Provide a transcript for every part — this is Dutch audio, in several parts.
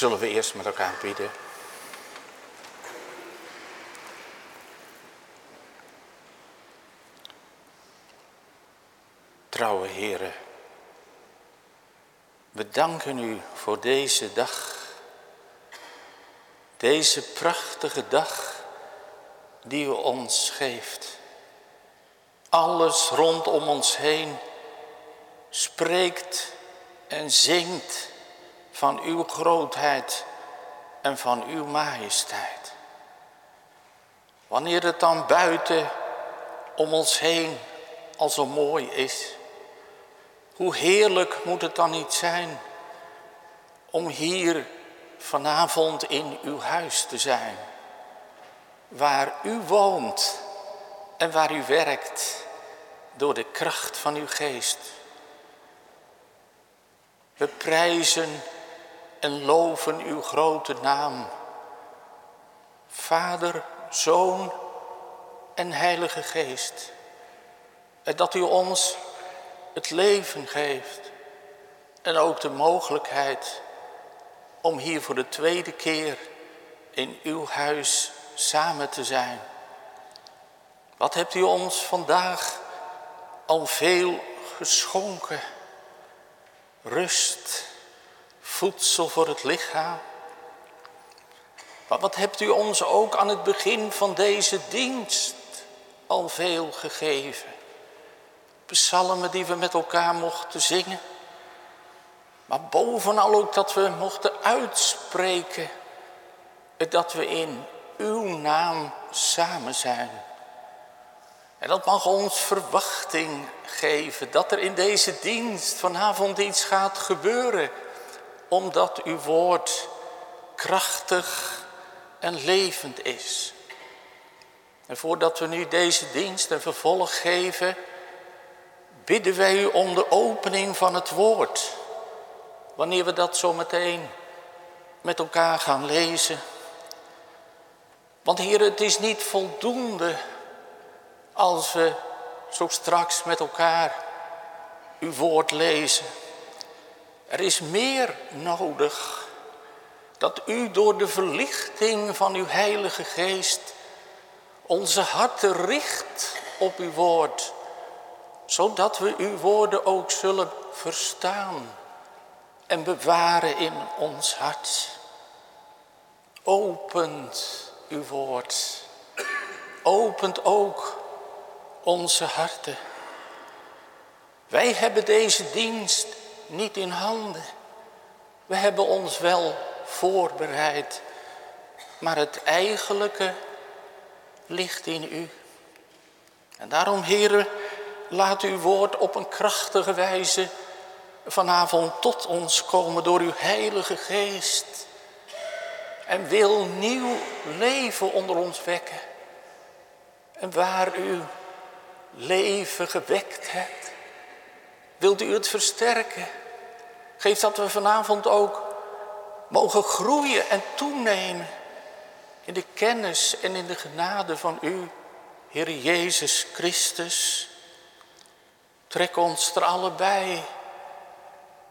Zullen we eerst met elkaar bidden? Trouwe heren, we danken u voor deze dag. Deze prachtige dag die u ons geeft. Alles rondom ons heen spreekt en zingt van uw grootheid en van uw majesteit. Wanneer het dan buiten om ons heen al zo mooi is, hoe heerlijk moet het dan niet zijn om hier vanavond in uw huis te zijn, waar u woont en waar u werkt door de kracht van uw geest. We prijzen en loven uw grote naam. Vader, Zoon en Heilige Geest. En dat u ons het leven geeft en ook de mogelijkheid om hier voor de tweede keer in uw huis samen te zijn. Wat hebt u ons vandaag al veel geschonken? Rust, voedsel voor het lichaam. Maar wat hebt u ons ook aan het begin van deze dienst al veel gegeven? Psalmen die we met elkaar mochten zingen. Maar bovenal ook dat we mochten uitspreken dat we in uw naam samen zijn. En dat mag ons verwachting geven dat er in deze dienst vanavond iets gaat gebeuren. Omdat uw woord krachtig en levend is. En voordat we nu deze dienst een vervolg geven, bidden wij u om de opening van het woord. Wanneer we dat zo meteen met elkaar gaan lezen. Want Heer, het is niet voldoende als we zo straks met elkaar uw woord lezen. Er is meer nodig dat u door de verlichting van uw Heilige Geest onze harten richt op uw woord, zodat we uw woorden ook zullen verstaan en bewaren in ons hart. Opent uw woord, opent ook onze harten. Wij hebben deze dienst niet in handen. We hebben ons wel voorbereid, maar het eigenlijke ligt in u. En daarom, heren, laat uw woord op een krachtige wijze vanavond tot ons komen door uw heilige geest. En wil nieuw leven onder ons wekken. En waar u leven gewekt hebt, wilt u het versterken. Geef dat we vanavond ook mogen groeien en toenemen in de kennis en in de genade van u, Heer Jezus Christus. Trek ons er allebei,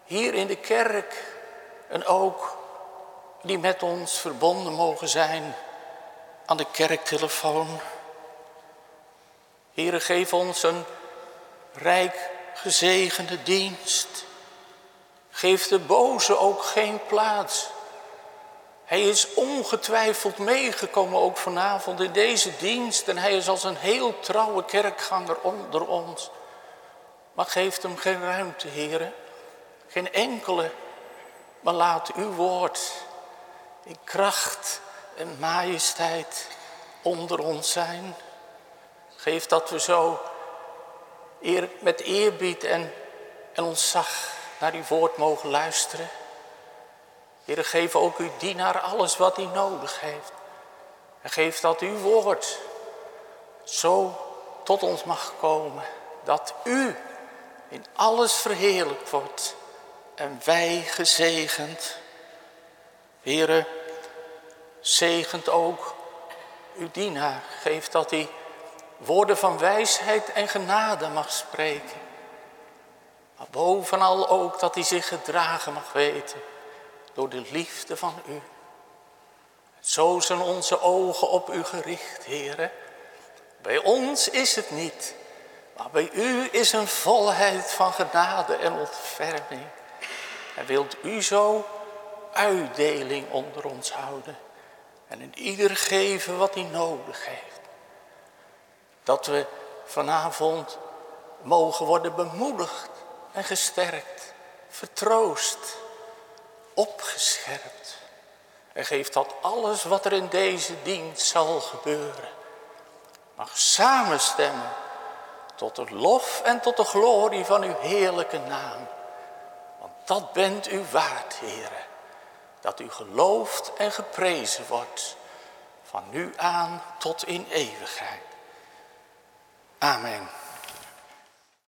hier in de kerk en ook die met ons verbonden mogen zijn aan de kerktelefoon. Heere, geef ons een rijk gezegende dienst. Geef de boze ook geen plaats. Hij is ongetwijfeld meegekomen ook vanavond in deze dienst en hij is als een heel trouwe kerkganger onder ons. Maar geeft hem geen ruimte, heren. Geen enkele. Maar laat uw woord in kracht en majesteit onder ons zijn. Geef dat we zo eer, met eerbied en, en ontzag naar uw woord mogen luisteren. Heer, geef ook uw dienaar alles wat hij nodig heeft. En geef dat uw woord zo tot ons mag komen. Dat u in alles verheerlijkt wordt en wij gezegend. Heere, zegent ook uw dienaar. Geef dat hij woorden van wijsheid en genade mag spreken. Maar bovenal ook dat hij zich gedragen mag weten door de liefde van u. Zo zijn onze ogen op u gericht, heren. Bij ons is het niet, maar bij u is een volheid van genade en ontferming. En wilt u zo uitdeling onder ons houden en in ieder geven wat hij nodig heeft. Dat we vanavond mogen worden bemoedigd en gesterkt, vertroost, opgescherpt. En geeft dat alles wat er in deze dienst zal gebeuren. Mag samenstemmen tot de lof en tot de glorie van uw heerlijke naam. Want dat bent u waard, heren. Dat u geloofd en geprezen wordt. Van nu aan tot in eeuwigheid. Amen.